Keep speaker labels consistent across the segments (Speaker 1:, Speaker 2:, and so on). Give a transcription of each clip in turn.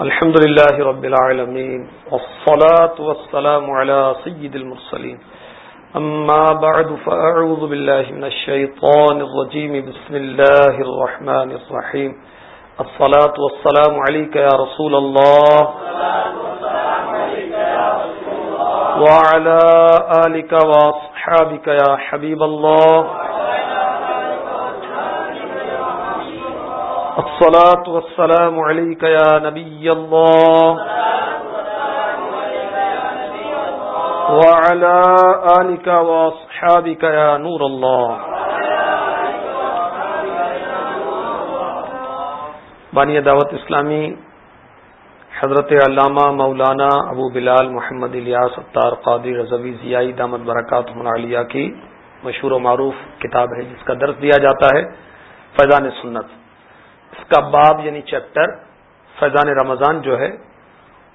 Speaker 1: الحمد لله رب العالمين، والصلاة والسلام على سيد المرسلين. أما بعد، فأعوذ بالله من الشيطان الرجيم. بسم الله الرحمن الرحيم. الصلاة والسلام عليك يا رسول الله. وعلى آلك وأصحابك يا حبيب الله. الصلاة والسلام عليك يا نبي الله. وعلى آلك وأصحابك يا نور الله. بانی دعوت اسلامی حضرت علامہ مولانا ابو بلال محمد الیاس اتار قادری رضوی ضیائی دامت برکات عالیہ کی مشہور و معروف کتاب ہے جس کا درس دیا جاتا ہے فیضان سنت. اس کا باب یعنی چیپٹر فیضان رمضان جو ہے،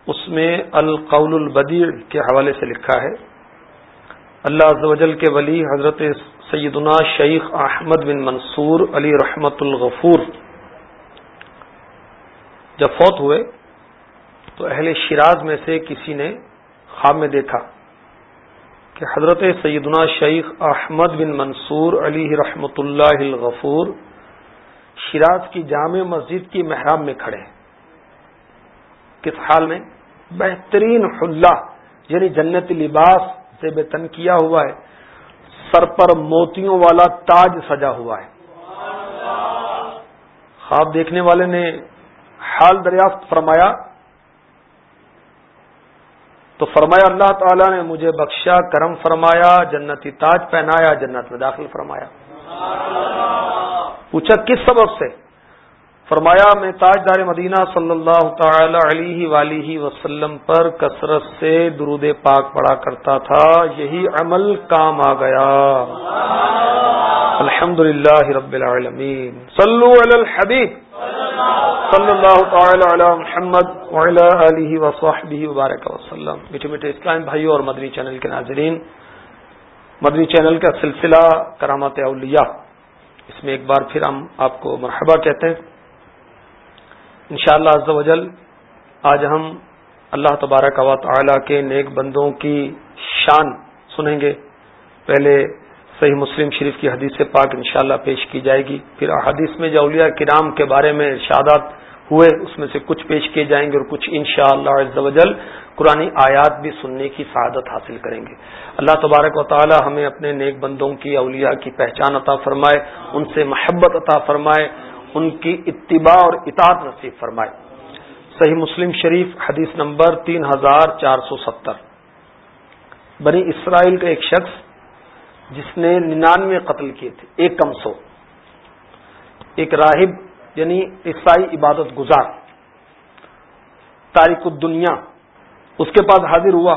Speaker 1: اس میں القول البدیع کے حوالے سے لکھا ہے۔ اللہ عز و جل کے ولی حضرت سیدنا شیخ احمد بن منصور علی رحمت الغفور۔ جب فوت ہوئے تو اہل شیراز میں سے کسی نے خواب میں دیکھا کہ حضرت سیدنا شیخ احمد بن منصور علی رحمت اللہ الغفور شیراز کی جامع مسجد کی محراب میں کھڑے ہیں۔ کس حال میں؟ بہترین حلہ یعنی جنت لباس سے بے تن کیا ہوا ہے۔ سر پر موتیوں والا تاج سجا ہوا ہے۔ خواب دیکھنے والے نے حال دریافت فرمایا۔ تو فرمایا، اللہ تعالی نے مجھے بخشا، کرم فرمایا، جنتی تاج پہنایا، جنت میں داخل فرمایا۔ پوچھا کس سبب سے؟ فرمایا، میں تاجدار مدینہ صلی اللہ تعالی علیہ ولی وسلم پر کثرت سے درود پاک پڑا کرتا تھا، یہی عمل کام آ گیا۔ الحمد للہ رب العالمین۔ صلو علی الحبیب۔ صلی اللہ تعالی علی محمد وعلی آلہ وصحبہ وبارک وسلم۔ میٹھے میٹھے اسلام بھائیوں اور مدنی چینل کے ناظرین، مدنی چینل کا سلسلہ کرامت اولیاء۔ اس میں ایک بار پھر ہم آپ کو مرحبا کہتے ہیں۔ انشاءاللہ شاء اللہ آج ہم اللہ تبارک و تعالی کے نیک بندوں کی شان سنیں گے۔ پہلے صحیح مسلم شریف کی حدیث پاک انشاءاللہ پیش کی جائے گی۔ پھر حدیث میں اولیاء کرام کے بارے میں ارشادات ہوئے، اس میں سے کچھ پیش کیے جائیں گے اور کچھ انشاءاللہ شاء اللہ قرآن آیات بھی سننے کی سعادت حاصل کریں گے۔ اللہ تبارک و تعالی ہمیں اپنے نیک بندوں کی، اولیاء کی پہچان عطا فرمائے، ان سے محبت عطا فرمائے، ان کی اتباع اور اطاعت نصیب فرمائے۔ صحیح مسلم شریف، حدیث نمبر تین ہزار چار سو ستر۔ بنی اسرائیل کا ایک شخص جس نے ننانوے قتل کیے تھے، ایک کم سو ایک راہب یعنی عیسائی عبادت گزار، تاریخ الدنیا، اس کے پاس حاضر ہوا،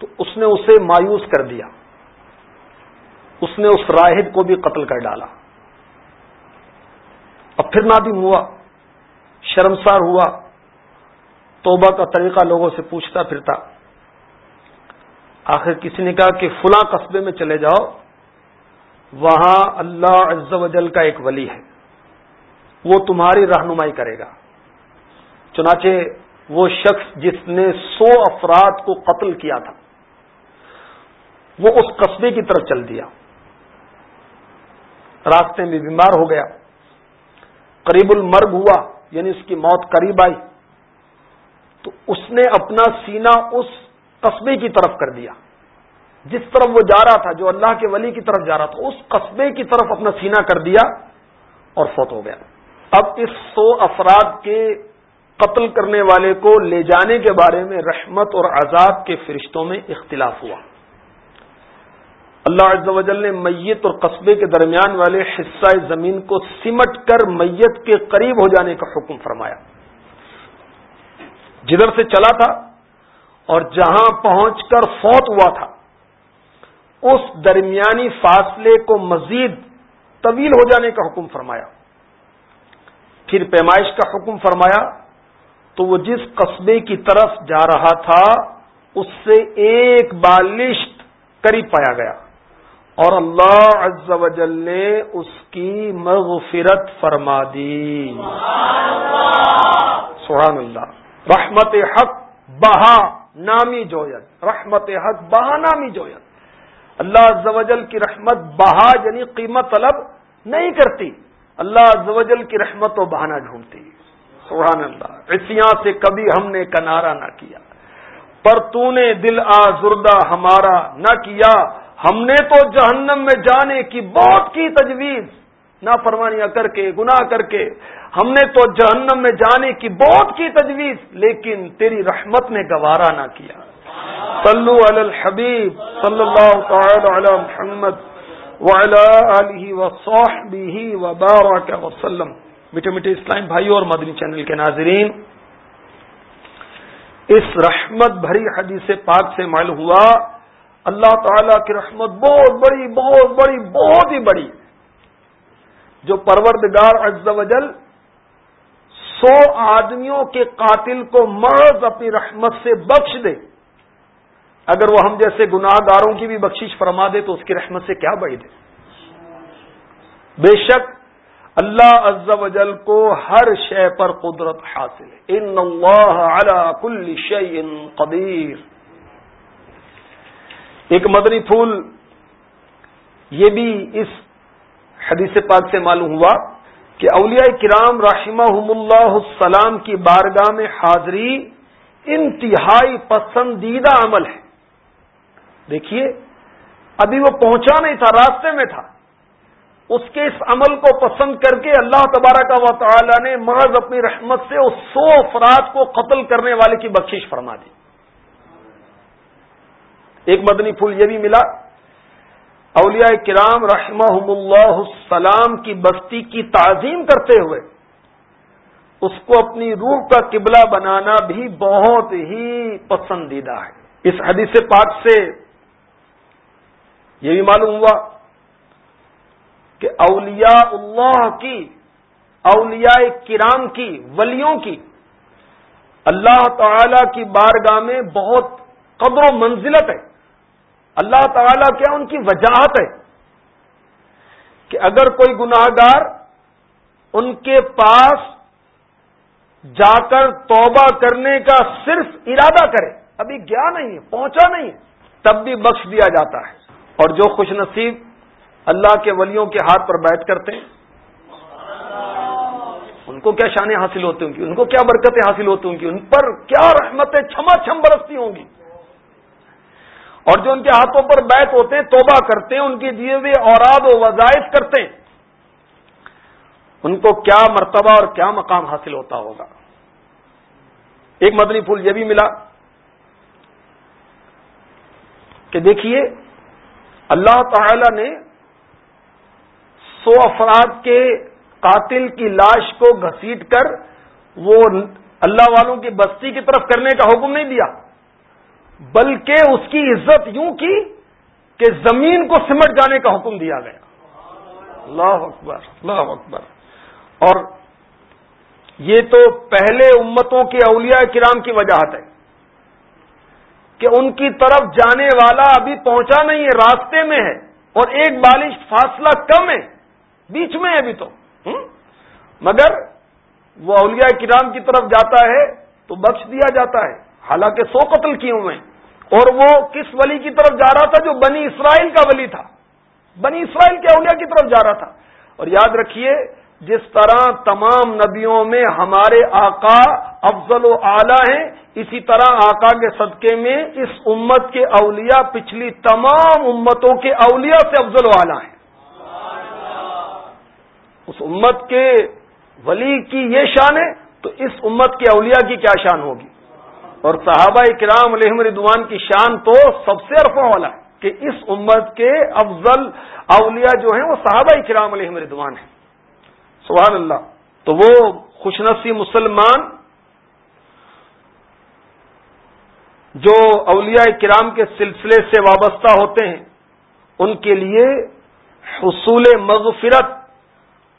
Speaker 1: تو اس نے اسے مایوس کر دیا، اس نے اس راہب کو بھی قتل کر ڈالا۔ اب پھر نادم ہوا، شرمسار ہوا، توبہ کا طریقہ لوگوں سے پوچھتا پھرتا، آخر کسی نے کہا کہ فلاں قصبے میں چلے جاؤ، وہاں اللہ عز و جل کا ایک ولی ہے۔ وہ تمہاری رہنمائی کرے گا۔ چنانچہ وہ شخص جس نے سو افراد کو قتل کیا تھا، وہ اس قصبے کی طرف چل دیا۔ راستے میں بیمار ہو گیا۔ قریب المرگ ہوا یعنی اس کی موت قریب آئی۔ تو اس نے اپنا سینہ اس قصبے کی طرف کر دیا۔ جس طرف وہ جا رہا تھا، جو اللہ کے ولی کی طرف جا رہا تھا، اس قصبے کی طرف اپنا سینہ کر دیا اور فوت ہو گیا۔ اب اس سو افراد کے قتل کرنے والے کو لے جانے کے بارے میں رحمت اور عذاب کے فرشتوں میں اختلاف ہوا۔ اللہ عز و جل نے میت اور قصبے کے درمیان والے حصہ زمین کو سمٹ کر میت کے قریب ہو جانے کا حکم فرمایا۔ جدھر سے چلا تھا اور جہاں پہنچ کر فوت ہوا تھا، اس درمیانی فاصلے کو مزید طویل ہو جانے کا حکم فرمایا۔ پھر پیمائش کا حکم فرمایا تو وہ جس قصبے کی طرف جا رہا تھا، اس سے ایک بالشت قریب پایا گیا۔ اور اللہ عز و جل نے اس کی مغفرت فرما دی۔ سبحان اللہ۔ رحمت حق بہا نامی جویت۔ رحمت حق بہا نامی جویت۔ اللہ زوجل کی رحمت بہا یعنی قیمت طلب نہیں کرتی۔ اللہ زوجل کی رحمت و بہانا ڈھونڈتی سبحان اللہ۔ عصیاں سے کبھی ہم نے کنارا نہ کیا۔ پر تو نے دل آزردہ ہمارا نہ کیا۔ ہم نے تو جہنم میں جانے کی بہت کی تجویز۔ نہ فرمانیاں کر کے، گناہ کر کے۔ ہم نے تو جہنم میں جانے کی بہت کی تجویز، لیکن تیری رحمت نے گوارا نہ کیا۔ صلو علی الحبیب، صلی اللہ تعالی علی محمد۔ وبارک وسلم۔ میٹھے میٹھے اسلام بھائی اور مدنی چینل کے ناظرین، اس رحمت بھری حدیث پاک سے معلوم ہوا، اللہ تعالی کی رحمت بہت بڑی بہت بڑی، بہت ہی بڑی، جو پروردگار عز و جل سو آدمیوں کے قاتل کو مرض اپنی رحمت سے بخش دے۔ اگر وہ ہم جیسے گناہ گاروں کی بھی بخشش فرما دے تو اس کی رحمت سے کیا بڑی دے؟ بے شک اللہ عز و جل کو ہر شے پر قدرت حاصل ہے۔ ان اللہ علی کل شیء قدیر۔ ایک مدنی پھول یہ بھی اس حدیث پاک سے معلوم ہوا کہ اولیاء کرام رحمہ اللہ السلام کی بارگاہ میں حاضری انتہائی پسندیدہ عمل ہے۔ دیکھیے، ابھی وہ پہنچا نہیں تھا، راستے میں تھا۔ اس کے اس عمل کو پسند کر کے اللہ تبارک و تعالی نے محض اپنی رحمت سے اس سو افراد کو قتل کرنے والے کی بخشش فرما دی۔ ایک مدنی پھول یہ بھی ملا، اولیاء کرام رحمہ اللہ السلام کی بستی کی تعظیم کرتے ہوئے اس کو اپنی روح کا قبلہ بنانا بھی بہت ہی پسندیدہ ہے۔ اس حدیث پاک سے یہ بھی معلوم ہوا کہ اولیاء اللہ کی، اولیاء کرام کی، ولیوں کی اللہ تعالی کی بارگاہ میں بہت قدر و منزلت ہے۔ اللہ تعالی کیا ان کی وجاہت ہے کہ اگر کوئی گناہ گار ان کے پاس جا کر توبہ کرنے کا صرف ارادہ کرے، ابھی گیا نہیں ہے پہنچا نہیں ہے تب بھی بخش دیا جاتا ہے۔ اور جو خوش نصیب اللہ کے ولیوں کے ہاتھ پر بیٹھ کرتے ہیں، ان کو کیا شانیں حاصل ہوتی ہوں گی؟ ان کو کیا برکتیں حاصل ہوتی ہوں گی؟ ان پر کیا رحمتیں چھما چھم برستی ہوں گی؟ اور جو ان کے ہاتھوں پر بیت ہوتے ہیں، توبہ کرتے ہیں، ان کے دیے ہوئے اوراد و وظائف کرتے ہیں، ان کو کیا مرتبہ اور کیا مقام حاصل ہوتا ہوگا؟ ایک مدنی پھول یہ بھی ملا کہ دیکھیے اللہ تعالی نے سو افراد کے قاتل کی لاش کو گھسیٹ کر وہ اللہ والوں کی بستی کی طرف کرنے کا حکم نہیں دیا، بلکہ اس کی عزت یوں کی کہ زمین کو سمٹ جانے کا حکم دیا گیا۔ اللہ اکبر اللہ اکبر۔ اور یہ تو پہلے امتوں کے اولیاء کرام کی وجاہت ہے۔ کہ ان کی طرف جانے والا ابھی پہنچا نہیں ہے، راستے میں ہے اور ایک بالش فاصلہ کم ہے، بیچ میں ہے ابھی تو۔ مگر وہ اولیاء کرام کی طرف جاتا ہے تو بخش دیا جاتا ہے۔ حالانکہ سو قتل کیے ہوئے ہیں۔ اور وہ کس ولی کی طرف جا رہا تھا؟ جو بنی اسرائیل کا ولی تھا۔ بنی اسرائیل کے اولیاء کی طرف جا رہا تھا۔ اور یاد رکھیے جس طرح تمام نبیوں میں ہمارے آقا افضل و اعلی ہیں، اسی طرح آقا کے صدقے میں اس امت کے اولیاء، پچھلی تمام امتوں کے اولیاء سے افضل و اعلی ہیں۔ اس امت کے ولی کی یہ شان ہے، تو اس امت کے اولیاء کی کیا شان ہوگی؟ اور صحابہ کرام علیہ ردوان کی شان تو سب سے ارفا والا ہے کہ اس امت کے افضل اولیاء جو ہیں، وہ صحابہ کرام علیہ ردوان ہیں۔ سبحان اللہ۔ تو وہ خوشنسی مسلمان جو اولیاء کرام کے سلسلے سے وابستہ ہوتے ہیں، ان کے لیے حصول مغفرت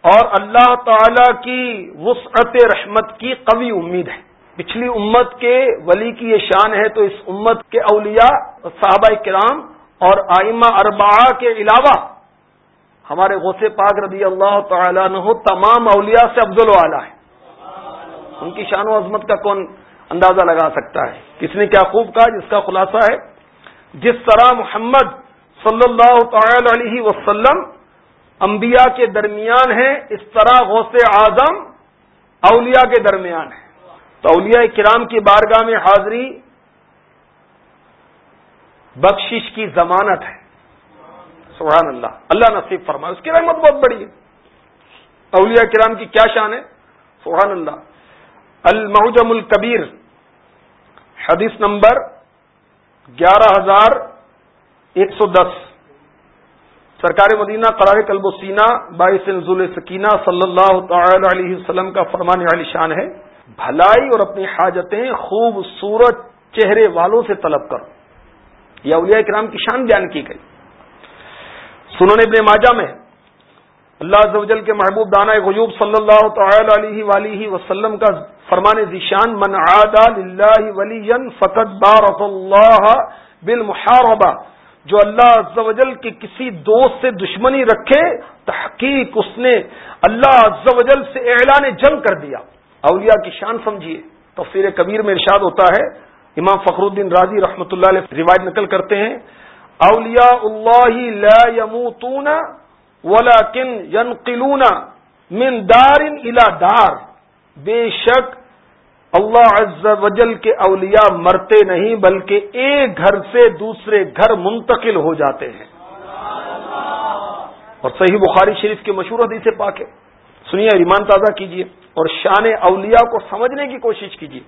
Speaker 1: اور اللہ تعالی کی وسعت رحمت کی قوی امید ہے۔ پچھلی امت کے ولی کی یہ شان ہے تو اس امت کے اولیاء، صحابہ کرام اور آئمہ اربعہ کے علاوہ ہمارے غوث پاک رضی اللہ تعالیٰ عنہ تمام اولیاء سے افضل والا ہے ان کی شان و عظمت کا کون اندازہ لگا سکتا ہے؟ کس نے کیا خوب کہا؟ جس کا خلاصہ ہے، جس طرح محمد صلی اللہ تعالی علیہ وسلم انبیاء کے درمیان ہے اس طرح غوث اعظم اولیاء کے درمیان ہے تو اولیاء کرام کی بارگاہ میں حاضری بخشش کی ضمانت ہے۔ سبحان اللہ۔ اللہ نصیب فرمائے۔ اس کی رحمت بہت بڑی ہے۔ اولیاء کرام کی کیا شان ہے؟ سبحان اللہ۔ المحجم الکبیر، حدیث نمبر گیارہ ہزار ایک سو دس۔ سرکار مدینہ قرار کلب و سینا باعث نزول سکینہ صلی اللہ تعالی علیہ وسلم کا فرمان علی شان ہے۔ بھلائی اور اپنی حاجتیں خوبصورت چہرے والوں سے طلب کرو۔ یہ اولیاء کرام کی شان بیان کی گئی۔ سنن ابن ماجہ میں اللہ زوجل کے محبوب دانا غیوب صلی اللہ تعالی علیہ ولیہ وسلم کا فرمان ذیشان من عاد للہ ولی فقط بارف اللہ بالمحاربہ. جو اللہ عز و جل کے کسی دوست سے دشمنی رکھے، تحقیق اس نے اللہ عز و جل سے اعلان جنگ کر دیا۔ اولیاء کی شان سمجھیے۔ تفسیر کبیر میں ارشاد ہوتا ہے۔ امام فخر الدین راضی رحمۃ اللہ علیہ روایت نقل کرتے ہیں۔ اولیاء اللہ لا يموتون ولكن ينقلون من دار الى دار۔ بے شک اللہ عز و جل کے اولیاء مرتے نہیں بلکہ ایک گھر سے دوسرے گھر منتقل ہو جاتے ہیں۔ اور صحیح بخاری شریف کے مشہور حدیث پاک ہے۔ سنیے، ایمان تازہ کیجیے اور شان اولیاء کو سمجھنے کی کوشش کیجیے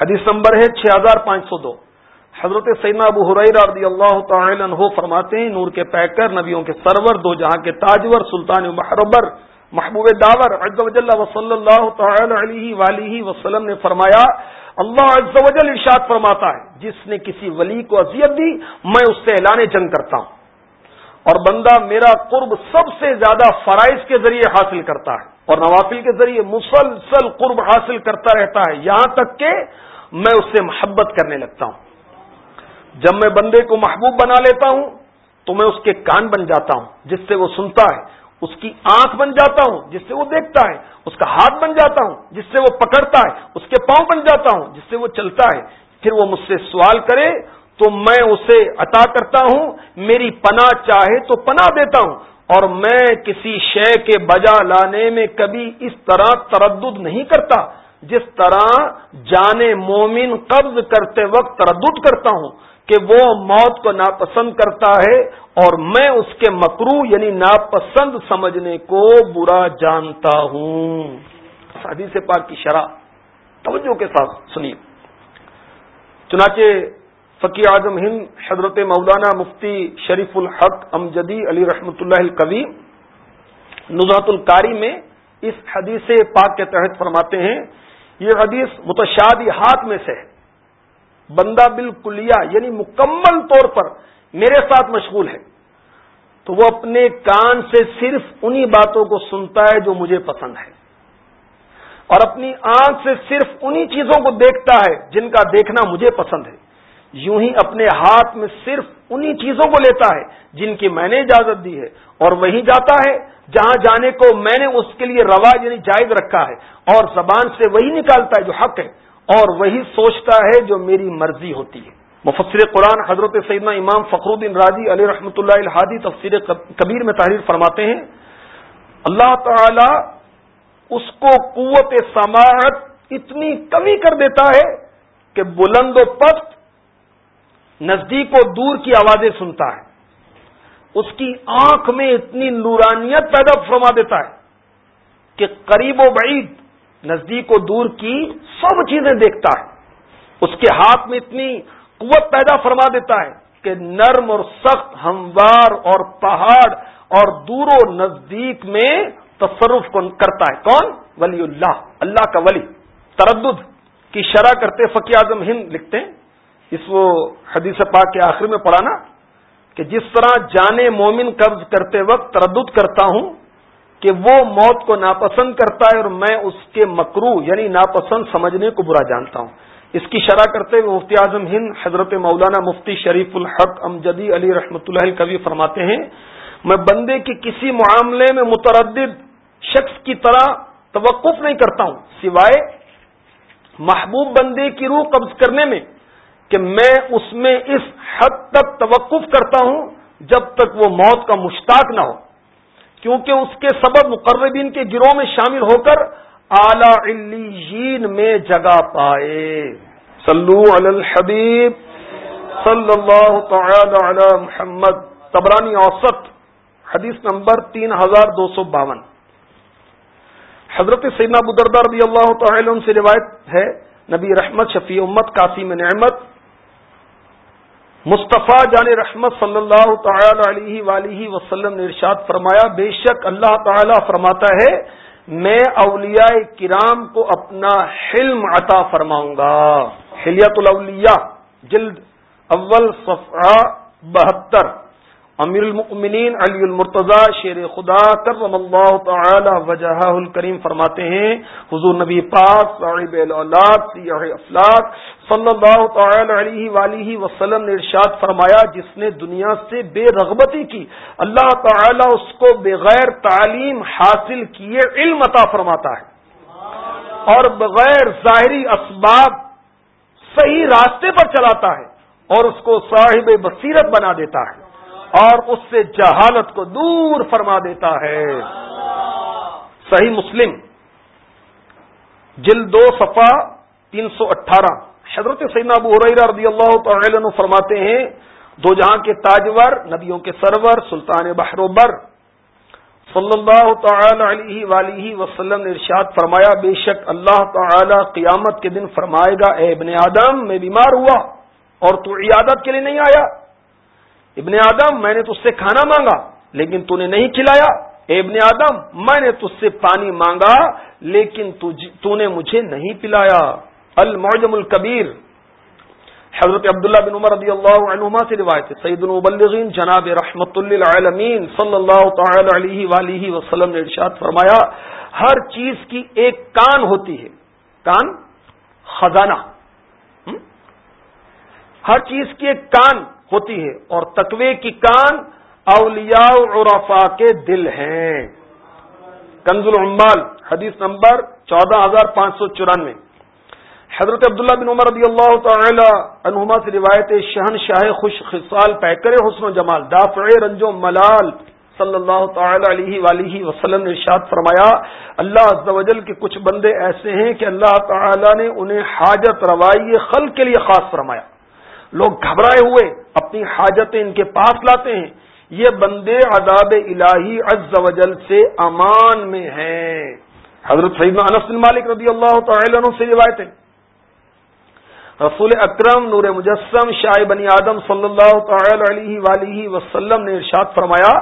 Speaker 1: حدیث نمبر ہے چھ ہزار پانچ سو دو۔ حضرت سیدنا ابو حریر رضی اللہ تعالی عنہ فرماتے ہیں، نور کے پیکر، نبیوں کے سرور، دو جہاں کے تاجور، سلطان محربر، محبوب داور، عز و جل صلی اللہ تعالی علیہ وآلہ وسلم نے فرمایا، اللہ عز و جل ارشاد فرماتا ہے، جس نے کسی ولی کو اذیت دی، میں اس سے اعلان جنگ کرتا ہوں۔ اور بندہ میرا قرب سب سے زیادہ فرائض کے ذریعے حاصل کرتا ہے، اور نوافل کے ذریعے مسلسل قرب حاصل کرتا رہتا ہے۔ یہاں تک کہ میں اس سے محبت کرنے لگتا ہوں۔ جب میں بندے کو محبوب بنا لیتا ہوں تو میں اس کے کان بن جاتا ہوں، جس سے وہ سنتا ہے، اس کی آنکھ بن جاتا ہوں، جس سے وہ دیکھتا ہے، اس کا ہاتھ بن جاتا ہوں، جس سے وہ پکڑتا ہے، اس کے پاؤں بن جاتا ہوں، جس سے وہ چلتا ہے۔ پھر وہ مجھ سے سوال کرے تو میں اسے عطا کرتا ہوں، میری پناہ چاہے تو پناہ دیتا ہوں۔ اور میں کسی شے کے بجا لانے میں کبھی اس طرح تردد نہیں کرتا، جس طرح جانے مومن قبض کرتے وقت تردد کرتا ہوں۔ کہ وہ موت کو ناپسند کرتا ہے اور میں اس کے مکرو یعنی ناپسند سمجھنے کو برا جانتا ہوں۔ حدیث پاک کی شرح توجہ کے ساتھ سنیے۔ چنانچہ فقی اعظم ہند حضرت مولانا مفتی شریف الحق امجدی علی رحمۃ اللہ القوی نظرت القاری میں اس حدیث پاک کے تحت فرماتے ہیں، یہ حدیث متشادی ہاتھ میں سے ہے۔ بندہ بالکلیا یعنی مکمل طور پر میرے ساتھ مشغول ہے۔ تو وہ اپنے کان سے صرف انہی باتوں کو سنتا ہے جو مجھے پسند ہے۔ اور اپنی آنکھ سے صرف انہی چیزوں کو دیکھتا ہے جن کا دیکھنا مجھے پسند ہے۔ یوں ہی اپنے ہاتھ میں صرف انہی چیزوں کو لیتا ہے جن کی میں نے اجازت دی ہے۔ اور وہی جاتا ہے، جہاں جانے کو میں نے اس کے لیے روا یعنی جائز رکھا ہے۔ اور زبان سے وہی نکالتا ہے جو حق ہے۔ اور وہی سوچتا ہے جو میری مرضی ہوتی ہے۔ مفسر قرآن حضرت سیدنا امام فخر الدین راضی علیہ رحمۃ اللہ الحادی تفسیر کبیر میں تحریر فرماتے ہیں، اللہ تعالی اس کو قوت سماعت اتنی کمی کر دیتا ہے کہ بلند و پست نزدیک و دور کی آوازیں سنتا ہے۔ اس کی آنکھ میں اتنی نورانیت پیدا فرما دیتا ہے کہ قریب و بعید نزدیک و دور کی سب چیزیں دیکھتا ہے۔ اس کے ہاتھ میں اتنی قوت پیدا فرما دیتا ہے کہ نرم اور سخت ہموار اور پہاڑ اور دور و نزدیک میں تصرف کرتا ہے۔ کون؟ ولی اللہ۔ اللہ کا ولی۔ تردد کی شرح کرتے فقی اعظم ہند لکھتے ہیں۔ اس وہ حدیث پاک کے آخر میں پڑھا نا کہ جس طرح جانے مومن قبض کرتے وقت تردد کرتا ہوں کہ وہ موت کو ناپسند کرتا ہے اور میں اس کے مکرو یعنی ناپسند سمجھنے کو برا جانتا ہوں۔ اس کی شرح کرتے ہوئے مفتی اعظم ہند، حضرت مولانا مفتی شریف الحق امجدی علی رحمۃ اللہ کبھی فرماتے ہیں، میں بندے کے کسی معاملے میں متردد شخص کی طرح توقف نہیں کرتا ہوں، سوائے محبوب بندے کی روح قبض کرنے میں کہ میں اس میں اس حد تک توقف کرتا ہوں جب تک وہ موت کا مشتاق نہ ہو۔ کیونکہ اس کے سبب مقربین کے گروہ میں شامل ہو کر اعلی علیین میں جگہ پائے۔ صلو علی الحبیب۔ صلی اللہ تعالی علی محمد۔ تبرانی اوسط۔ حدیث نمبر تین ہزار دو سو باون۔ حضرت سیدنا بدردار رضی اللہ تعالی سے روایت ہے، نبی رحمت، شفیع امت، قاسم نعمت۔ مصطفیٰ جان رحمت صلی اللہ تعالی علیہ ولیہ وسلم نے ارشاد فرمایا، بے شک اللہ تعالی فرماتا ہے، میں اولیاء کرام کو اپنا حلم عطا فرماؤں گا۔ حلیت الاولیاء، جلد اول، صفحہ بہتر۔ امیر المؤمنین علی المرتضی، شیر خدا، کرم اللہ تعالی وجہ الکریم فرماتے ہیں، حضور نبی پاک، صاحب الاولاد، سیاح افلاق صلی اللہ تعالی علیہ وآلہ وسلم نے ارشاد فرمایا، جس نے دنیا سے بے رغبتی کی، اللہ تعالی اس کو بغیر تعلیم حاصل کیے علم عطا فرماتا ہے۔ اور بغیر ظاہری اسباب صحیح راستے پر چلاتا ہے اور اس کو صاحب بصیرت بنا دیتا ہے اور اس سے جہالت کو دور فرما دیتا ہے۔ صحیح مسلم جل دو صفا تین سو اٹھارہ۔ حضرت سیدنا ابو حریرہ رضی اللہ تعالی عنہ فرماتے ہیں، دو جہاں کے تاجور، نبیوں کے سرور، سلطان بحروبر صلی اللہ تعالی علیہ ولیہ وسلم نے ارشاد فرمایا، بے شک اللہ تعالی قیامت کے دن فرمائے گا، اے ابن آدم، میں بیمار ہوا اور تو عیادت کے لیے نہیں آیا۔ ابن آدم، میں نے تج سے کھانا مانگا، لیکن تو نے نہیں کھلایا۔ اے ابن آدم، میں نے تج سے پانی مانگا، لیکن تو نے مجھے نہیں پلایا۔ المعجم الکبیر حضرت عبداللہ بن عمر رضی اللہ عنہما سے روایت سعید المبلغین جناب رحمت للعالمین صلی اللہ تعالی علیہ وآلہ وسلم نے ارشاد فرمایا، ہر چیز کی ایک کان ہوتی ہے. کان؟ خزانہ. ہر چیز کی ایک کان ہوتی ہے اور تقوی کی کان اولیاء عرفا کے دل ہیں. کنز العمال، حدیث نمبر چودہ ہزار پانچ سو چورانوے. حضرت عبداللہ بن عمر رضی اللہ تعالی عنہما سے روایت شہن شاہ خوش خصال پیکر حسن و جمال دافع رنج و ملال صلی اللہ تعالی علیہ ولیہ وسلم نے ارشاد فرمایا، اللہ عز و جل کے کچھ بندے ایسے ہیں کہ اللہ تعالی نے انہیں حاجت روائی خل کے لیے خاص فرمایا۔ لوگ گھبرائے ہوئے اپنی حاجتیں ان کے پاس لاتے ہیں۔ یہ بندے عذاب الہی عز و جل سے امان میں ہیں۔ حضرت سیدنا انس بن مالک رضی اللہ تعالی عنہ سے روایت ہے۔ رسول اکرم نور مجسم شاہ بنی آدم صلی اللہ تعالی علیہ وآلہ وسلم نے ارشاد فرمایا،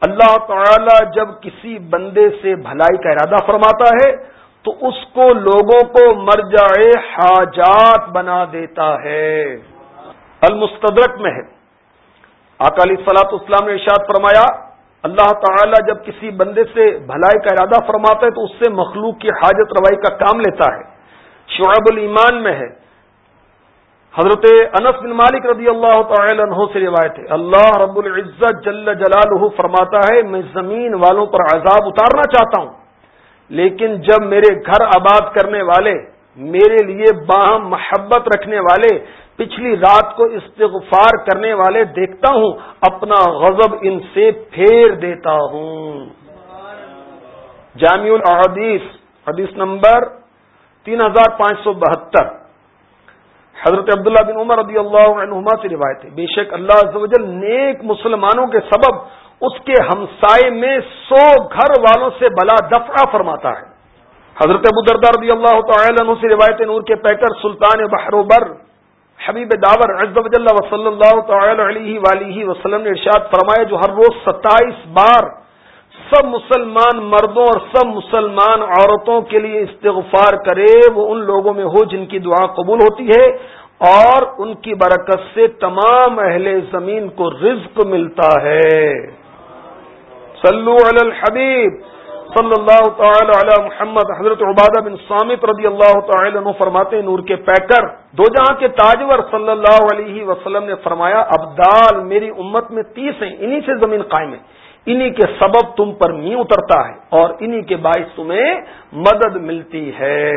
Speaker 1: اللہ تعالی جب کسی بندے سے بھلائی کا ارادہ فرماتا ہے، تو اس کو لوگوں کو مرجع حاجات بنا دیتا ہے۔ المستدرک میں ہے۔ اکالی سلاط اسلام نے ارشاد فرمایا، اللہ تعالی جب کسی بندے سے بھلائی کا ارادہ فرماتا ہے، تو اس سے مخلوق کی حاجت روائی کا کام لیتا ہے۔ شعب الایمان میں ہے۔ حضرت انس بن مالک رضی اللہ تعالی عنہ سے روایت ہے۔ اللہ رب العزت جل جلالہ فرماتا ہے، میں زمین والوں پر عذاب اتارنا چاہتا ہوں، لیکن جب میرے گھر آباد کرنے والے، میرے لیے باہم محبت رکھنے والے، پچھلی رات کو استغفار کرنے والے دیکھتا ہوں، اپنا غضب ان سے پھیر دیتا ہوں۔ جامع الحدیث، حدیث نمبر تین ہزار پانچ سو بہتر۔ حضرت عبداللہ بن عمر رضی اللہ عنہما سے روایت ہے۔ بے شک اللہ عز و جل نیک مسلمانوں کے سبب اس کے ہمسائے میں سو گھر والوں سے بلا دفعہ فرماتا ہے۔ حضرت ابو دردار رضی اللہ تعالی عنہ سے روایت نور کے پیکر سلطان بحروبر حبیب داور عز و جل وصلی اللہ تعالی علیہ وآلہ وسلم نے ارشاد فرمایا، جو ہر روز ستائیس بار سب مسلمان مردوں اور سب مسلمان عورتوں کے لیے استغفار کرے، وہ ان لوگوں میں ہو جن کی دعا قبول ہوتی ہے، اور ان کی برکت سے تمام اہل زمین کو رزق ملتا ہے۔ صلو علی الحبیب، صلی اللہ تعالی علی محمد، حضرت عبادہ بن سامت رضی اللہ تعالی عنہ فرماتے نور کے پیکر۔ دو جہاں کے تاجور صلی اللہ علیہ وسلم نے فرمایا، ابدال میری امت میں تیس ہیں، انہی سے زمین قائم ہے۔ انہی کے سبب تم پر می اترتا ہے اور انہی کے باعث تمہیں مدد ملتی ہے۔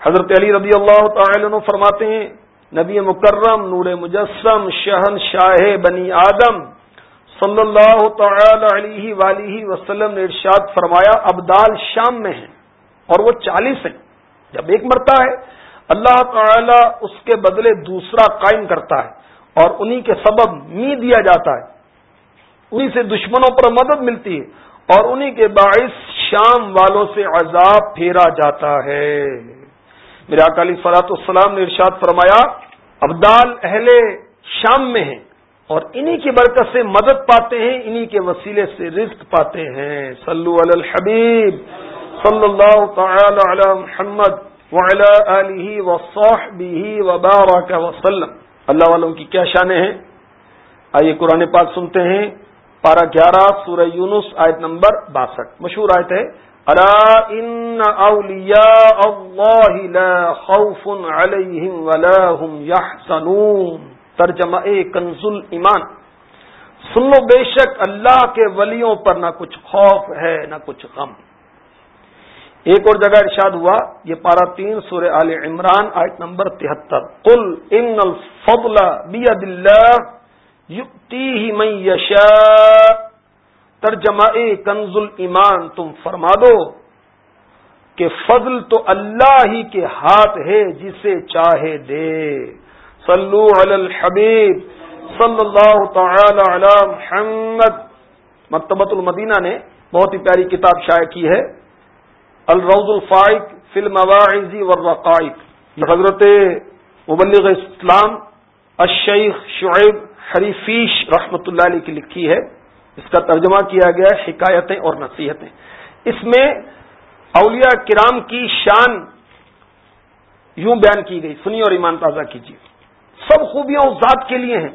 Speaker 1: حضرت علی رضی اللہ تعالی عنہ فرماتے ہیں، نبی مکرم، نور مجسم، شہن شاہ بنی آدم، صلی اللہ تعالی علیہ ولیہ وسلم نے ارشاد فرمایا، ابدال شام میں ہیں اور وہ چالیس ہیں۔ جب ایک مرتا ہے، اللہ تعالی اس کے بدلے دوسرا قائم کرتا ہے اور انہی کے سبب می دیا جاتا ہے۔ انہی سے دشمنوں پر مدد ملتی ہے اور انہی کے باعث شام والوں سے عذاب پھیرا جاتا ہے۔ میرے اکالی فلاط السلام نے ارشاد فرمایا، ابدال اہل شام میں ہیں اور انہی کی برکت سے مدد پاتے ہیں، انہی کے وسیلے سے رزق پاتے ہیں۔ صلو علی الحبیب، صلی اللہ تعالی علی محمد وبارک وسلم۔ اللہ والوں کی کیا شانیں ہیں؟ آئیے قرآن پاک سنتے ہیں۔ پارہ گیارہ سورہ یونس آیت نمبر باسٹھ۔ مشہور آیت ہے ان اولیاء اللہ لا خوف علیہم ولا هم يحزنون ترجمہ کنز ایمان۔ سن لو بے شک اللہ کے ولیوں پر نہ کچھ خوف ہے، نہ کچھ غم۔ ایک اور جگہ ارشاد ہوا، یہ پارا تین سورہ آل عمران آیت نمبر تہتر۔ کل ان الفضل بید اللہ یقتی من یشا ترجمہ کنز ایمان تم فرما دو کہ فضل تو اللہ ہی کے ہاتھ ہے جسے چاہے دے۔ صلو علی الحبیب صلی اللہ تعالی علی محمد۔ مکتبۃ المدینہ نے بہت ہی پیاری کتاب شائع کی ہے۔ الروز الفائق فلم والرقائق۔ حضرت مبلغ اسلام الشیخ شعیب حریفیش رحمۃ اللہ علیہ کی لکھی ہے، اس کا ترجمہ کیا گیا حکایتیں اور نصیحتیں۔ اس میں اولیاء کرام کی شان یوں بیان کی گئی سنی اور ایمان تازہ کیجیے۔ سب خوبیاں اس ذات کے لیے ہیں،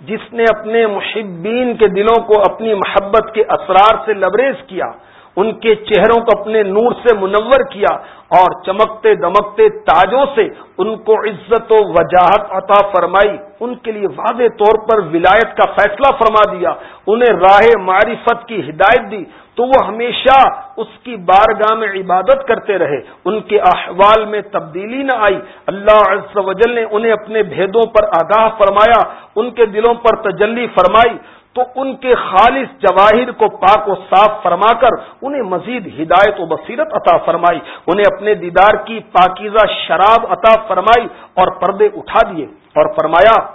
Speaker 1: جس نے اپنے محبین کے دلوں کو اپنی محبت کے اسرار سے لبریز کیا۔ ان کے چہروں کو اپنے نور سے منور کیا اور چمکتے دمکتے تاجوں سے ان کو عزت و وجاہت عطا فرمائی، ان کے لیے واضح طور پر ولایت کا فیصلہ فرما دیا، انہیں راہ معرفت کی ہدایت دی۔ تو وہ ہمیشہ اس کی بارگاہ میں عبادت کرتے رہے۔ ان کے احوال میں تبدیلی نہ آئی۔ اللہ عز و جل نے انہیں اپنے بھیدوں پر آگاہ فرمایا، ان کے دلوں پر تجلی فرمائی۔ تو ان کے خالص جواہر کو پاک و صاف فرما کر انہیں مزید ہدایت و بصیرت عطا فرمائی۔ انہیں اپنے دیدار کی پاکیزہ شراب عطا فرمائی اور پردے اٹھا دیے اور فرمایا،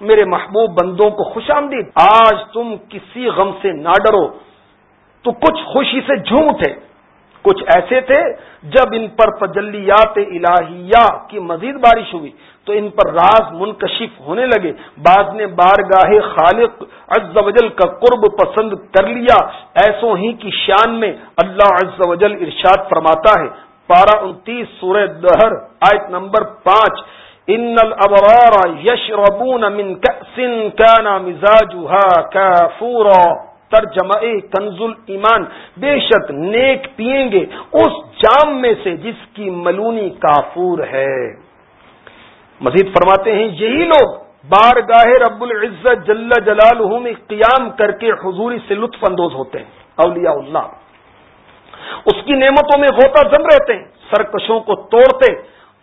Speaker 1: میرے محبوب بندوں کو خوش آمدید۔ آج تم کسی غم سے نہ ڈرو۔ تو کچھ خوشی سے جھوم اٹھے۔ کچھ ایسے تھے جب ان پر تجلیات الہیہ کی مزید بارش ہوئی تو ان پر راز منکشف ہونے لگے۔ بعض نے بارگاہ خالق عز و جل کا قرب پسند کر لیا۔ ایسوں ہی کی شان میں اللہ عز و جل ارشاد فرماتا ہے۔ پارہ انتیس سورہ دہر، آیت نمبر پانچ۔ ان الابرار یشربون من کأس كان مزاجها كافورا ترجمہ کنز ایمان بے شک نیک پیئیں گے اس جام میں سے جس کی ملونی کافور ہے۔ مزید فرماتے ہیں، یہی لوگ بارگاہ رب العزت جل جلال میں قیام کر کے حضوری سے لطف اندوز ہوتے ہیں۔ اولیاء اللہ۔ اس کی نعمتوں میں غوطہ زم رہتے ہیں، سرکشوں کو توڑتے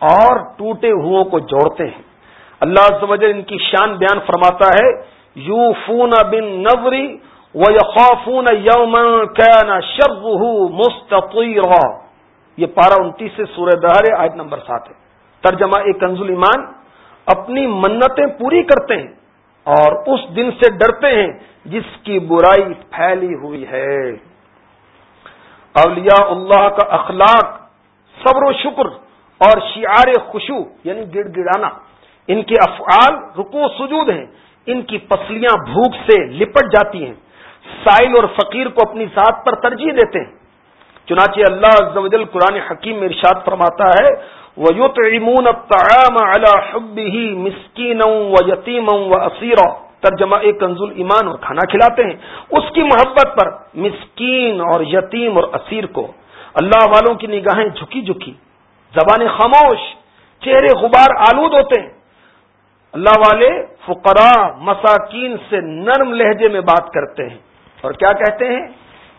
Speaker 1: اور ٹوٹے کو جوڑتے ہیں۔ اللہ عز و جل ان کی شان بیان فرماتا ہے یو فون بن نوری و یقافون یوم یہ پارا انتیس سے سورہ دہرے آیت نمبر سات ہے۔ ترجمہ ایک کنزل ایمان اپنی منتیں پوری کرتے ہیں اور اس دن سے ڈرتے ہیں جس کی برائی پھیلی ہوئی ہے۔ اولیاء اللہ کا اخلاق، صبر و شکر اور شعار خوشو یعنی گڑ گڑانا۔ ان کے افعال رکو سجود ہیں، ان کی پسلیاں بھوک سے لپٹ جاتی ہیں۔ سائل اور فقیر کو اپنی ذات پر ترجیح دیتے ہیں۔ چنانچہ اللہ عز و جل قرآن حکیم میں ارشاد فرماتا ہے، وَيُطْعِمُونَ الطَّعَامَ عَلَى حُبِّهِ مِسْكِينًا وَيَتِيمًا وَأَسِيرًا ترجمہ ایک کنزول ایمان اور کھانا کھلاتے ہیں۔ اس کی محبت پر مسکین اور یتیم اور اسیر کو۔ اللہ والوں کی نگاہیں جھکی جھکی۔ زبانیں خاموش، چہرے غبار آلود ہوتے ہیں۔ اللہ والے فقراء، مساکین سے نرم لہجے میں بات کرتے ہیں۔ اور کیا کہتے ہیں؟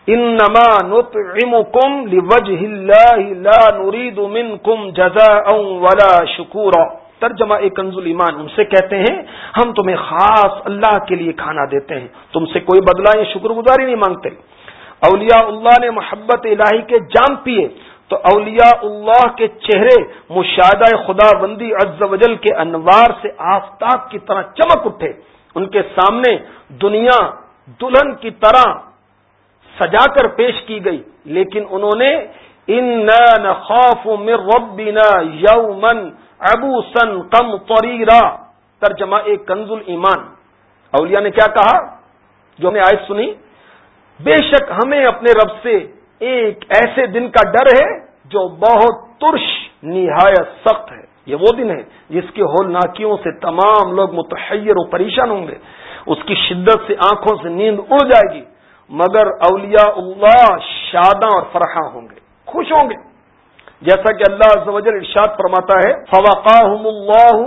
Speaker 1: ان نما نطعمکم لوجه اللہ لا نريد منکم جزاء ولا شکورا۔ ترجمہ ایک ایمان ان سے کہتے ہیں، ہم تمہیں خاص اللہ کے لیے کھانا دیتے ہیں۔ تم سے کوئی بدلہ یا شکر گزاری نہیں مانگتے۔ اولیاء اللہ نے محبت الہی کے جام پیے، تو اولیاء اللہ کے چہرے مشاہدہ خدا بندی عز وجل کے انوار سے آفتاب کی طرح چمک اٹھے۔ ان کے سامنے دنیا دلہن کی طرح سجا کر پیش کی گئی۔ لیکن انہوں نے ان خوف مر ربنا یومن ابو سن کم توریرا ترجمہ ایک کنز ایمان اولیاء نے کیا کہا؟ جو ہم نے آج سنی، بے شک ہمیں اپنے رب سے ایک ایسے دن کا ڈر ہے جو بہت ترش، نہایت سخت ہے۔ یہ وہ دن ہے جس کی ہول ناکیوں سے تمام لوگ متحیر و پریشان ہوں گے۔ اس کی شدت سے آنکھوں سے نیند اڑ جائے گی، مگر اولیاء اللہ شاداں اور فرحاں ہوں گے، خوش ہوں گے۔ جیسا کہ اللہ عز و جل ارشاد فرماتا ہے فوقاہم اللہ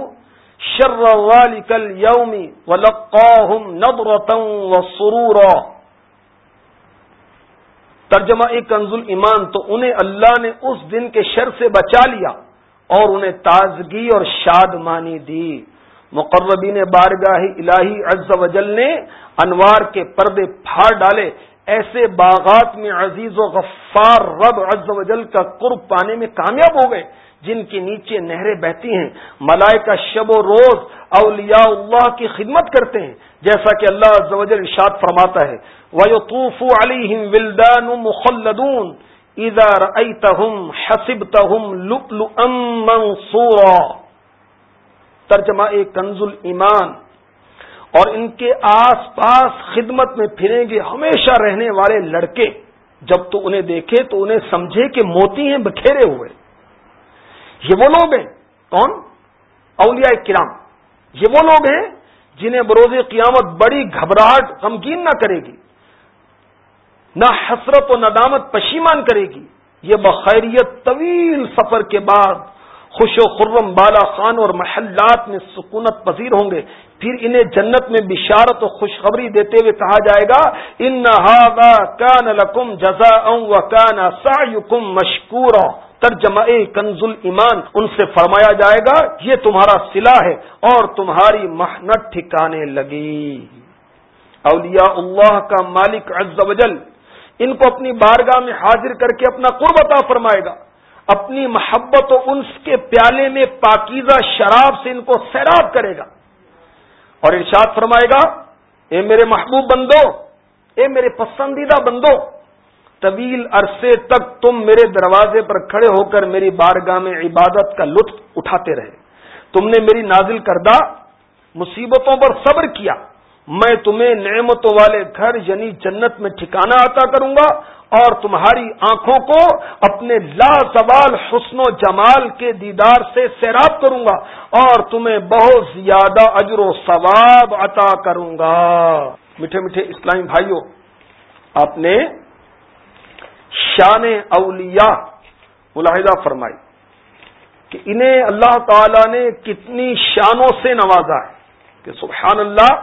Speaker 1: شر کل یومی ولقاہم نبرتا وسرورا۔ ترجمہ ایک کنزل ایمان، تو انہیں اللہ نے اس دن کے شر سے بچا لیا اور انہیں تازگی اور شاد مانی دی۔ مقربین بارگاہ الہی عز و جل نے انوار کے پردے پھاڑ ڈالے، ایسے باغات میں عزیز و غفار رب عز و جل کا قرب پانے میں کامیاب ہو گئے، جن کے نیچے نہریں بہتی ہیں۔ ملائکہ شب و روز اولیاء اللہ کی خدمت کرتے ہیں، جیسا کہ اللہ عز و جل ارشاد فرماتا ہے۔ وَيُطُوفُ عَلَيْهِمْ وِلْدَانُ مُخَلَّدُونَ۔ اِذَا رَأَيْتَهُمْ حَسِبْتَهُمْ لُؤْلُؤًا مَنْصُورًا۔ ترجمہ ایک کنز ایمان اور ان کے آس پاس خدمت میں پھریں گے ہمیشہ رہنے والے لڑکے۔ جب تو انہیں دیکھے تو انہیں سمجھے کہ موتی ہیں، بکھیرے ہوئے۔ یہ وہ لوگ ہیں۔ کون؟ اولیاء کرام۔ یہ وہ لوگ ہیں جنہیں بروز قیامت بڑی گھبراہٹ، غمگین نہ کرے گی۔ نہ حسرت و ندامت پشیمان کرے گی۔ یہ بخیریت طویل سفر کے بعد خوش و خرم بالا خان اور محلات میں سکونت پذیر ہوں گے۔ پھر انہیں جنت میں بشارت و خوشخبری دیتے ہوئے کہا جائے گا، ان کان لکم جزا و کان سا مشکور ترجمہ کنز ایمان ان سے فرمایا جائے گا، یہ تمہارا سلا ہے اور تمہاری محنت ٹھکانے لگی۔ اولیاء اللہ کا مالک عز و جل ان کو اپنی بارگاہ میں حاضر کر کے اپنا قرب عطا فرمائے گا۔ اپنی محبت و انس کے پیالے میں پاکیزہ شراب سے ان کو سیراب کرے گا۔ اور ارشاد فرمائے گا، اے میرے محبوب بندو، اے میرے پسندیدہ بندو، طویل عرصے تک تم میرے دروازے پر کھڑے ہو کر میری بارگاہ میں عبادت کا لطف اٹھاتے رہے۔ تم نے میری نازل کردہ مصیبتوں پر صبر کیا۔ میں تمہیں نعمتوں والے گھر یعنی جنت میں ٹھکانا عطا کروں گا اور تمہاری آنکھوں کو اپنے لا سوال حسن و جمال کے دیدار سے سیراب کروں گا اور تمہیں بہت زیادہ اجر و ثواب عطا کروں گا۔ میٹھے میٹھے اسلامی بھائیوں آپ نے شان اولیاء ملاحظہ فرمائی کہ انہیں اللہ تعالی نے کتنی شانوں سے نوازا ہے کہ سبحان اللہ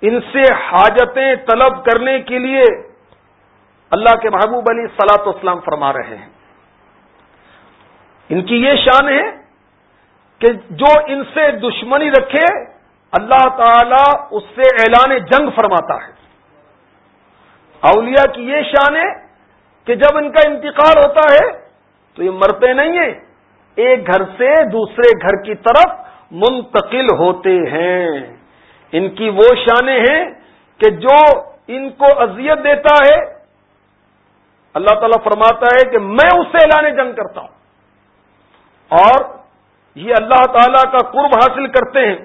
Speaker 1: ان سے حاجتیں طلب کرنے کے لیے اللہ کے محبوب علی سلاط اسلام فرما رہے ہیں۔ ان کی یہ شان ہے کہ جو ان سے دشمنی رکھے، اللہ تعالی اس سے اعلان جنگ فرماتا ہے۔ اولیاء کی یہ شان ہے کہ جب ان کا انتقال ہوتا ہے، تو یہ مرتے نہیں ہیں۔ ایک گھر سے دوسرے گھر کی طرف منتقل ہوتے ہیں۔ ان کی وہ شانیں ہیں کہ جو ان کو اذیت دیتا ہے، اللہ تعالیٰ فرماتا ہے کہ میں اس سے اعلان جنگ کرتا ہوں۔ اور یہ اللہ تعالی کا قرب حاصل کرتے ہیں۔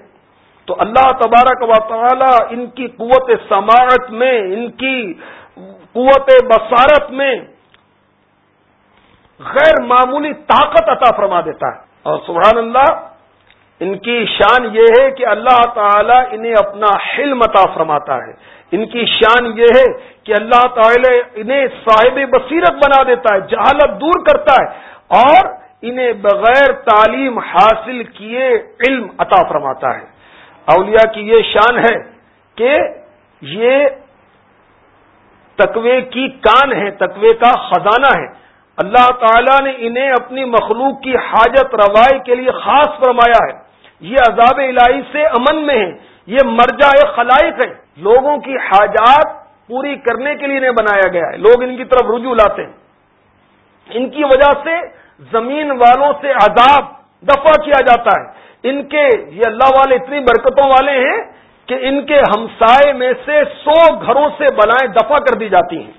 Speaker 1: تو اللہ تبارک و تعالی ان کی قوت سماعت میں، ان کی قوت بصارت میں غیر معمولی طاقت عطا فرما دیتا ہے۔ اور سبحان اللہ ان کی شان یہ ہے کہ اللہ تعالی انہیں اپنا حلم عطا فرماتا ہے۔ ان کی شان یہ ہے کہ اللہ تعالی انہیں صاحب بصیرت بنا دیتا ہے، جہالت دور کرتا ہے اور انہیں بغیر تعلیم حاصل کیے علم عطا فرماتا ہے۔ اولیاء کی یہ شان ہے کہ یہ تقوی کی کان ہے، تقوی کا خزانہ ہے۔ اللہ تعالی نے انہیں اپنی مخلوق کی حاجت روائی کے لیے خاص فرمایا ہے۔ یہ عذاب الہی سے امن میں ہے، یہ مرجع خلائق ہے۔ لوگوں کی حاجات پوری کرنے کے لیے انہیں بنایا گیا ہے۔ لوگ ان کی طرف رجوع لاتے ہیں۔ ان کی وجہ سے زمین والوں سے عذاب دفع کیا جاتا ہے۔ ان کے، یہ اللہ والے اتنی برکتوں والے ہیں کہ ان کے ہمسائے میں سے سو گھروں سے بلائیں دفع کر دی جاتی ہیں۔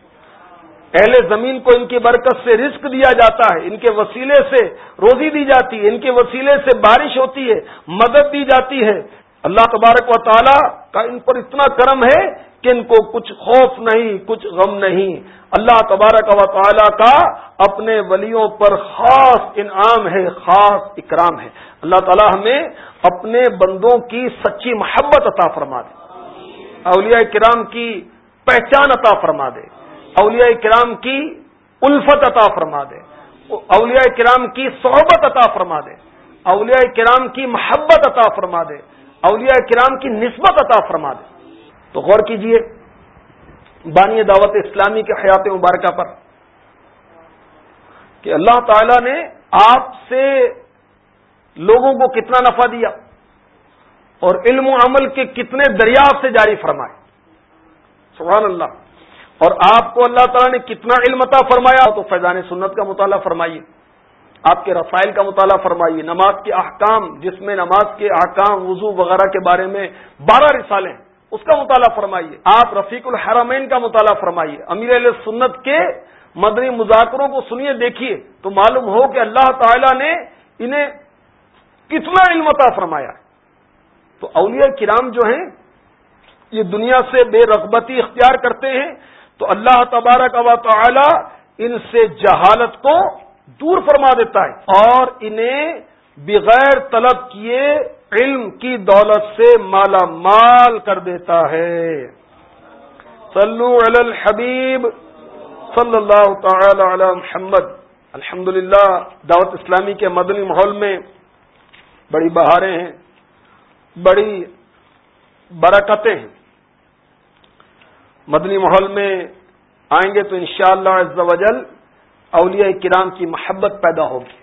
Speaker 1: اہل زمین کو ان کی برکت سے رزق دیا جاتا ہے، ان کے وسیلے سے روزی دی جاتی ہے، ان کے وسیلے سے بارش ہوتی ہے، مدد دی جاتی ہے۔ اللہ تبارک و تعالی کا ان پر اتنا کرم ہے کہ ان کو کچھ خوف نہیں، کچھ غم نہیں۔ اللہ تبارک و تعالی کا اپنے ولیوں پر خاص انعام ہے، خاص اکرام ہے۔ اللہ تعالی ہمیں اپنے بندوں کی سچی محبت عطا فرما دے۔ اولیاء کرام کی پہچان عطا فرما دے۔ اولیاء کرام کی الفت عطا فرما دے۔ اولیاء کرام کی صحبت عطا فرما دے۔ اولیاء کرام کی محبت عطا فرما دے۔ اولیاء کرام کی نسبت عطا فرما دے۔ تو غور کیجیے، بانی دعوت اسلامی کے حیات مبارکہ پر، کہ اللہ تعالی نے آپ سے لوگوں کو کتنا نفع دیا اور علم و عمل کے کتنے دریافت سے جاری فرمائے۔ سبحان اللہ۔ اور آپ کو اللہ تعالیٰ نے کتنا علم عطا فرمایا؟ تو فیضان سنت کا مطالعہ فرمائیے۔ آپ کے رسائل کا مطالعہ فرمائیے۔ نماز کے احکام، جس میں نماز کے احکام، وضو وغیرہ کے بارے میں بارہ رسالے ہیں، اس کا مطالعہ فرمائیے۔ آپ رفیق الحرمین کا مطالعہ فرمائیے۔ امیر علیہ سنت کے مدنی مذاکروں کو سنیے، دیکھیے۔ تو معلوم ہو کہ اللہ تعالی نے انہیں کتنا علم عطا فرمایا۔ تو اولیاء کرام جو ہیں، یہ دنیا سے بے رغبتی اختیار کرتے ہیں۔ تو اللہ تبارک و تعالی ان سے جہالت کو دور فرما دیتا ہے اور انہیں بغیر طلب کیے علم کی دولت سے مالا مال کر دیتا ہے۔ صلو علی الحبیب صلی اللہ تعالی علی محمد۔ الحمد دعوت اسلامی کے مدنی ماحول میں بڑی بہاریں ہیں، بڑی برکتیں ہیں۔ مدنی ماحول میں آئیں گے تو انشاءاللہ شاء اللہ اولیاء کرام کی محبت پیدا ہوگی۔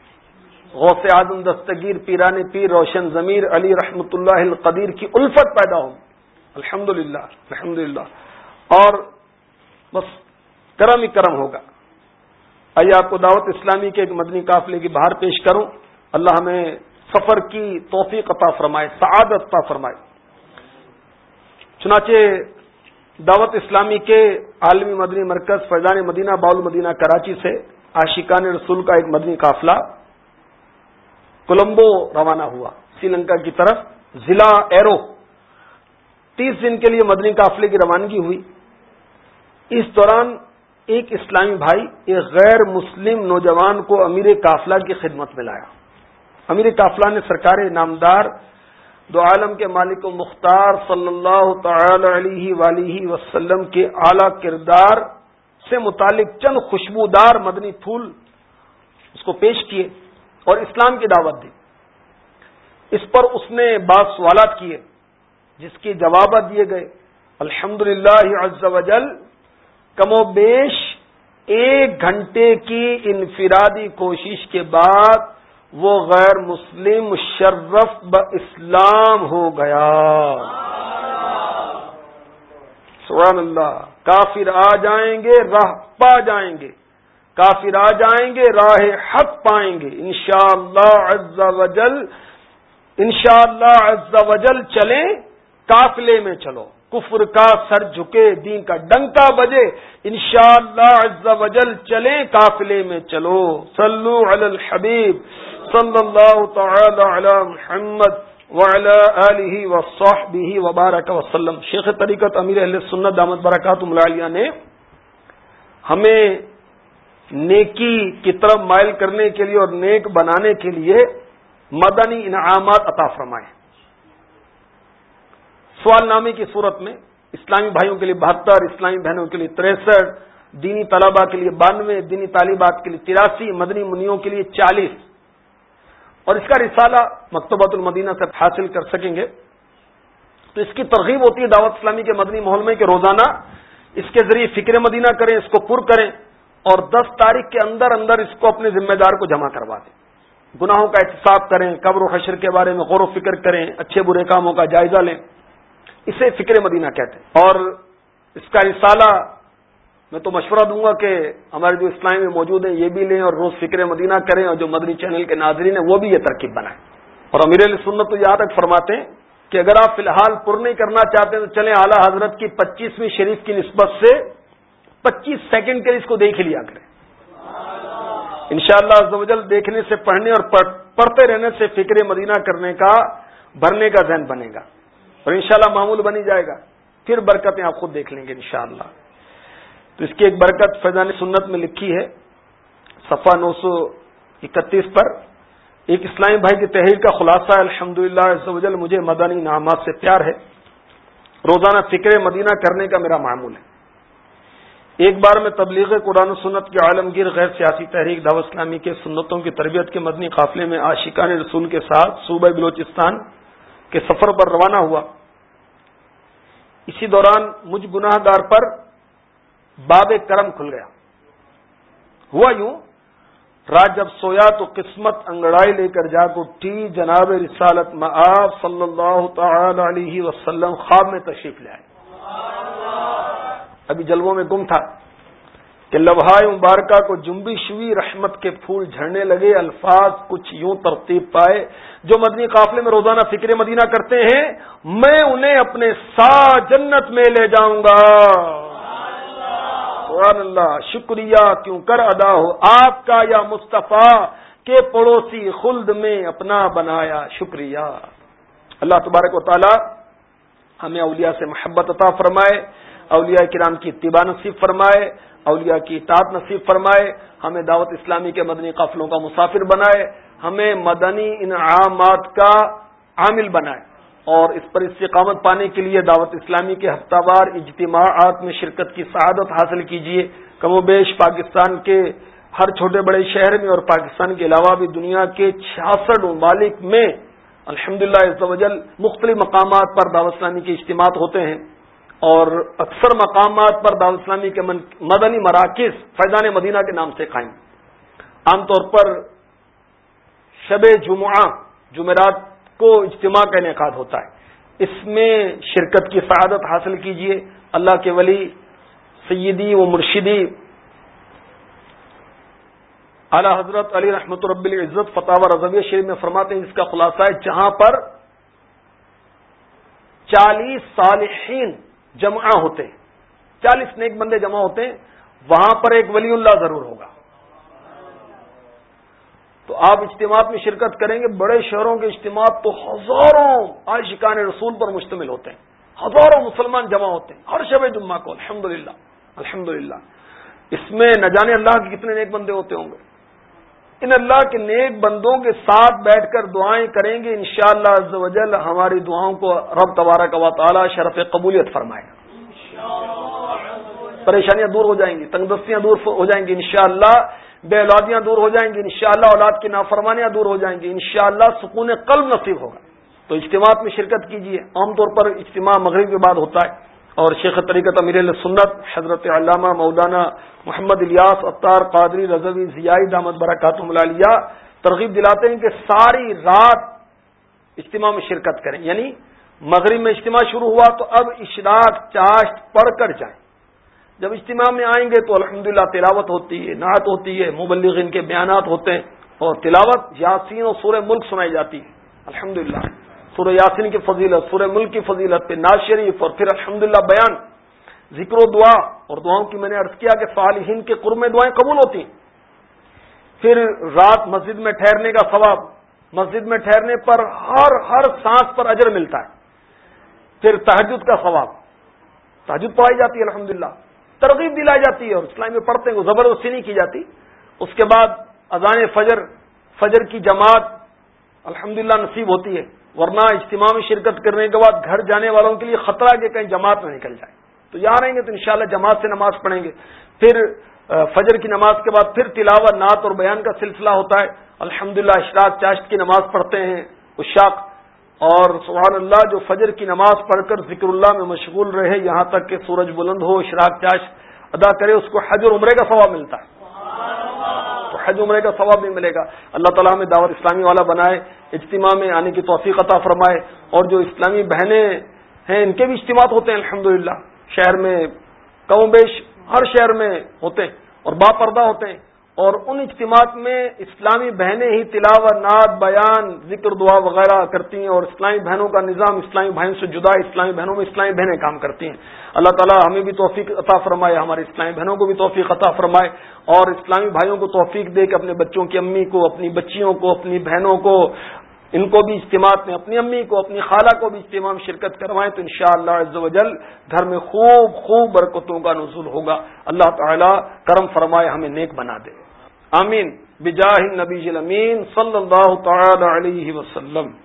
Speaker 1: غوث اعظم دستگیر پیران پیر روشن ضمیر، علی رحمت اللہ القدیر کی الفت پیدا ہوں الحمد للہ الحمد للہ اور بس کرم ہی کرم ہوگا۔ آئیے آپ کو دعوت اسلامی کے ایک مدنی قافلے کی باہر پیش کروں۔ اللہ ہمیں سفر کی توفیق عطا فرمائے، سعادت عطا فرمائے۔ چنانچہ دعوت اسلامی کے عالمی مدنی مرکز فیضان مدینہ باول مدینہ، کراچی سے عاشقان رسول کا ایک مدنی قافلہ کولمبو روانہ ہوا۔ سری لنکا کی طرف ضلع ایرو تیس دن کے لیے مدنی قافلے کی روانگی ہوئی۔ اس دوران ایک اسلامی بھائی، ایک غیر مسلم نوجوان کو امیر قافلہ کی خدمت میں لایا۔ امیر قافلہ نے سرکار نامدار دو عالم کے مالک و مختار صلی اللہ تعالی علیہ ولیہ وسلم کے اعلی کردار سے متعلق چند خوشبودار مدنی پھول اس کو پیش کیے اور اسلام کی دعوت دی۔ اس پر اس نے بعض سوالات کیے، جس کی جوابات دیے گئے۔ الحمد للہ کم و بیش ایک گھنٹے کی انفرادی کوشش کے بعد وہ غیر مسلم مشرف ب اسلام ہو گیا۔ سبحان اللہ۔ کافر آ جائیں گے، راہ پا جائیں گے۔ کافر آ جائیں گے، راہ حق پائیں گے۔ انشاءاللہ عز وجل انشاءاللہ عز وجل چلیں، قافلے میں چلو۔ کفر کا سر جھکے، دین کا ڈنکا بجے، انشاءاللہ عز وجل چلیں، قافلے میں چلو۔ صلو علی الحبیب۔ صلی اللہ تعالی علی محمد وعلى آله وصحبه وبارك وسلم۔ شیخ طریقت امیر اہل سنت دامت برکات ملالیہ نے ہمیں نیکی کی طرف مائل کرنے کے لیے اور نیک بنانے کے لیے مدنی انعامات عطا فرمائے۔ سوال نامے کی صورت میں اسلامی بھائیوں کے لیے بہتر، اسلامی بہنوں کے لیے تریسٹھ، دینی طلبا کے لیے بانوے، دینی طالبات کے لیے تراسی، مدنی منیوں کے لیے چالیس۔ اور اس کا رسالہ مکتبۃ المدینہ سے حاصل کر سکیں گے۔ تو اس کی ترغیب ہوتی ہے دعوت اسلامی کے مدنی ماحول میں کہ روزانہ۔ اس کے ذریعے فکر مدینہ کریں، اس کو پر کریں اور دس تاریخ کے اندر اندر اس کو اپنے ذمہ دار کو جمع کروا دیں۔ گناہوں کا احتساب کریں، قبر و حشر کے بارے میں غور و فکر کریں، اچھے برے کاموں کا جائزہ لیں۔ اسے فکر مدینہ کہتے ہیں۔ اور اس کا رسالہ میں تو مشورہ دوں گا کہ ہمارے جو اسلامی میں موجود ہیں، یہ بھی لیں اور روز فکر مدینہ کریں اور جو مدنی چینل کے ناظرین ہیں، وہ بھی یہ ترکیب بنائیں۔ اور امیر علیہ سنت تو یہاں تک فرماتے ہیں کہ اگر آپ فی الحال پر نہیں کرنا چاہتے ہیں تو چلیں اعلیٰ حضرت کی پچیسویں شریف کی نسبت سے پچیس سیکنڈ کے اس کو دیکھ لیا کریں۔ ان شاء اللہ دیکھنے سے، پڑھنے اور پڑھتے رہنے سے فکر مدینہ کرنے کا، بھرنے کا ذہن بنے گا۔ اور انشاءاللہ معمول بنی جائے گا۔ پھر برکتیں آپ خود دیکھ لیں گے انشاءاللہ۔ تو اس کی ایک برکت فیضان سنت میں لکھی ہے صفا نو سو اکتیس پر۔ ایک اسلامی بھائی کی تحریر کا خلاصہ الحمد للہ مجھے مدنی نامات سے پیار ہے۔ روزانہ فکر مدینہ کرنے کا میرا معمول ہے۔ ایک بار میں تبلیغ قرآن و سنت کے عالمگیر غیر سیاسی تحریک دعوت اسلامی کے سنتوں کی تربیت کے مدنی قافلے میں عاشقان رسول کے ساتھ صوبہ بلوچستان کے سفر پر روانہ ہوا۔ اسی دوران مجھ گناہ گار پر باب کرم کھل گیا۔ ہوا یوں، رات جب سویا تو قسمت انگڑائی لے کر جا کو ٹی جناب رسالت آپ صلی اللہ تعالی علیہ وسلم خواب میں تشریف لے آئے۔ ابھی جلووں میں گم تھا کہ لبھائے مبارکہ کو جنبش ہوئی رحمت کے پھول جھڑنے لگے، الفاظ کچھ یوں ترتیب پائے۔ جو مدنی قافلے میں روزانہ فکر مدینہ کرتے ہیں، میں انہیں اپنے سا جنت میں لے جاؤں گا۔ اللہ، شکریہ کیوں کر ادا ہو؟ آپ کا یا مصطفیٰ کے پڑوسی خلد میں اپنا بنایا شکریہ۔ اللہ تبارک و تعالی ہمیں اولیاء سے محبت عطا فرمائے، اولیاء کرام کی اتباع نصیب فرمائے، اولیاء کی اطاعت نصیب فرمائے، ہمیں دعوت اسلامی کے مدنی قافلوں کا مسافر بنائے، ہمیں مدنی انعامات کا عامل بنائے۔ اور اس پر استقامت پانے کے لیے دعوت اسلامی کے ہفتہ وار اجتماعات میں شرکت کی سعادت حاصل کیجیے کم و بیش پاکستان کے ہر چھوٹے بڑے شہر میں اور پاکستان کے علاوہ بھی دنیا کے چھیاسٹھ ممالک میں الحمد للہ مختلف مقامات پر دعوت اسلامی کے اجتماعات ہوتے ہیں۔ اور اکثر مقامات پر دعوت اسلامی کے مدنی مراکز فیضان مدینہ کے نام سے قائم۔ عام طور پر شب جمعہ، جمعرات کو اجتماع کا انعقاد ہوتا ہے۔ اس میں شرکت کی سعادت حاصل کیجیے اللہ کے ولی، سیدی و مرشدی۔ اعلی حضرت علی رحمت رب العزت فتح رضویہ شریف میں فرماتے ہیں جس کا خلاصہ ہے، جہاں پر چالیس صالحین جمع ہوتے ہیں۔ چالیس نیک بندے جمع ہوتے ہیں، وہاں پر ایک ولی اللہ ضرور ہوگا۔ تو آپ اجتماع میں شرکت کریں گے بڑے شہروں کے اجتماع تو ہزاروں عاشقان رسول پر مشتمل ہوتے ہیں۔ ہزاروں مسلمان جمع ہوتے ہیں۔ ہر شب جمعہ کو الحمد للہ الحمد اس میں نہ جانے اللہ کے کتنے نیک بندے ہوتے ہوں گے۔ ان اللہ کے نیک بندوں کے ساتھ بیٹھ کر دعائیں کریں گے انشاءاللہ شاء اللہ ہماری دعاؤں کو رب تبارک و تعالی شرف قبولیت فرمائے گا۔ پریشانیاں دور ہو جائیں گی تنگدستیاں دور ہو جائیں گی انشاءاللہ بے اولادیاں دور ہو جائیں گی، انشاءاللہ اولاد کی نافرمانیاں دور ہو جائیں گی، انشاءاللہ سکون قلب نصیب ہوگا۔ تو اجتماع میں شرکت کیجیے عام طور پر اجتماع مغرب کے بعد ہوتا ہے۔ اور شیخ طریقت امیر سنت حضرت علامہ مولانا محمد الیاس اطار قادری رضوی ضیائی دامد برکات ملالیہ ترغیب دلاتے ہیں کہ ساری رات اجتماع میں شرکت کریں۔ یعنی مغرب میں اجتماع شروع ہوا تو اب اشراق چاشت پڑھ کر جائیں۔ جب اجتماع میں آئیں گے تو الحمدللہ تلاوت ہوتی ہے، نعت ہوتی ہے مبلغ ان کے بیانات ہوتے ہیں اور تلاوت یاسین اور سورہ ملک سنائی جاتی ہے۔ الحمدللہ۔ سورہ یاسین کی فضیلت، سورہ ملک کی فضیلت پہ ناز شریف اور پھر الحمدللہ بیان، ذکر و دعا اور دعاؤں کی میں نے عرض کیا کہ صالحین کے قرب میں دعائیں قبول ہوتی ہیں۔ پھر رات مسجد میں ٹھہرنے کا ثواب، مسجد میں ٹھہرنے پر ہر ہر سانس پر اجر ملتا ہے۔ پھر تحجد کا ثواب تحجد پڑھائی جاتی ہے، الحمدللہ۔ ترغیب دلائی جاتی ہے اور اسلام میں پڑھتے ہیں، وہ زبردستی نہیں کی جاتی۔ اس کے بعد اذان فجر فجر کی جماعت الحمدللہ نصیب ہوتی ہے۔ ورنہ اجتماع میں شرکت کرنے کے بعد گھر جانے والوں کے لیے خطرہ کہ کہیں جماعت میں نکل جائے۔ تو یہاں رہیں گے تو انشاءاللہ جماعت سے نماز پڑھیں گے۔ پھر فجر کی نماز کے بعد پھر تلاوت، نعت اور بیان کا سلسلہ ہوتا ہے۔ الحمد للہ اشراق، چاشت کی نماز پڑھتے ہیں، اشاق اور سبحان اللہ جو فجر کی نماز پڑھ کر ذکر اللہ میں مشغول رہے، یہاں تک کہ سورج بلند ہو، اشراق چاشت ادا کرے، اس کو حج اور عمرے کا ثواب ملتا ہے۔ تو حج عمرے کا ثواب بھی ملے گا۔ اللہ تعالیٰ ہمیں دعوت اسلامی والا بنائے، اجتماع میں یعنی آنے کی توفیق عطا فرمائے۔ اور جو اسلامی بہنیں ہیں، ان کے بھی اجتماع ہوتے ہیں الحمد شہر میں کم بیش ہر شہر میں ہوتے ہیں اور با پردہ ہوتے ہیں۔ اور ان اجتماعات میں اسلامی بہنیں ہی تلاوت، نعت، بیان، ذکر، دعا وغیرہ کرتی ہیں اور اسلامی بہنوں کا نظام، اسلامی بھائیوں سے جدا، اسلامی بہنوں میں اسلامی بہنیں کام کرتی ہیں۔ اللہ تعالیٰ ہمیں بھی توفیق عطا فرمائے، ہمارے اسلامی بہنوں کو بھی توفیق عطا فرمائے اور اسلامی بھائیوں کو توفیق دے کہ اپنے بچوں کی امی کو، اپنی بچیوں کو، اپنی بہنوں کو، ان کو بھی اجتماع میں، اپنی امی کو، اپنی خالہ کو بھی اجتماع میں شرکت کروائیں تو انشاءاللہ شاء اللہ گھر میں خوب خوب برکتوں کا نزول ہوگا۔ اللہ تعالیٰ کرم فرمائے، ہمیں نیک بنا دے۔ امین بجاہ النبی الامین صلی اللہ تعالی علیہ وسلم